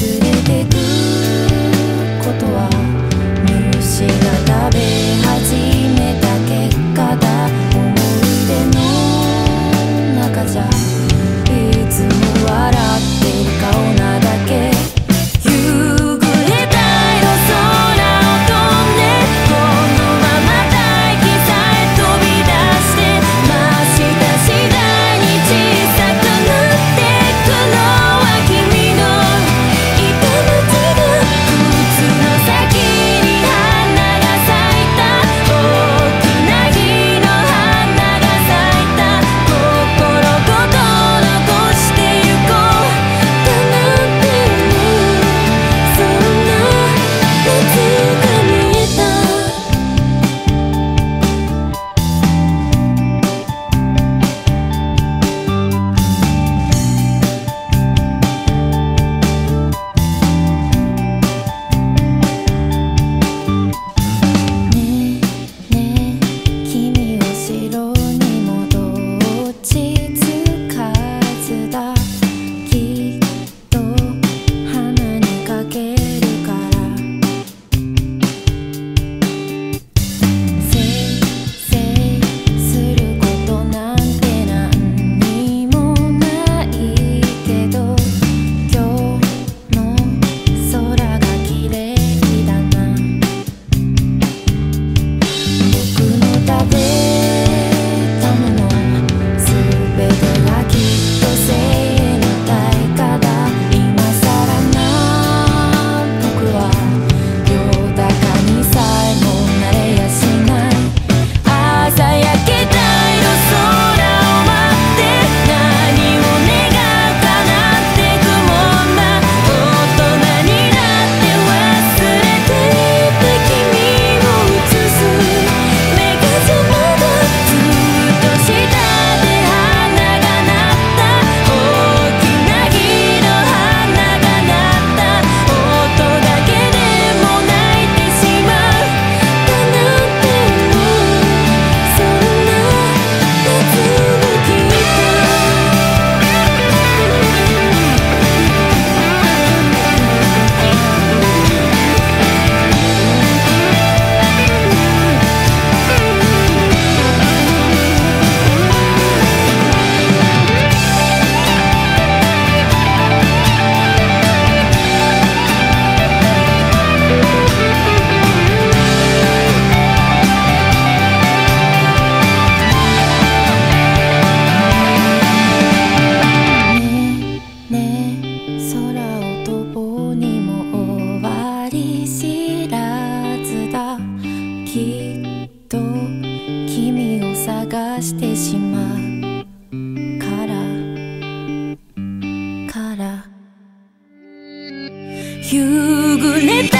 連れてくかしてしまうから。から。夕暮れた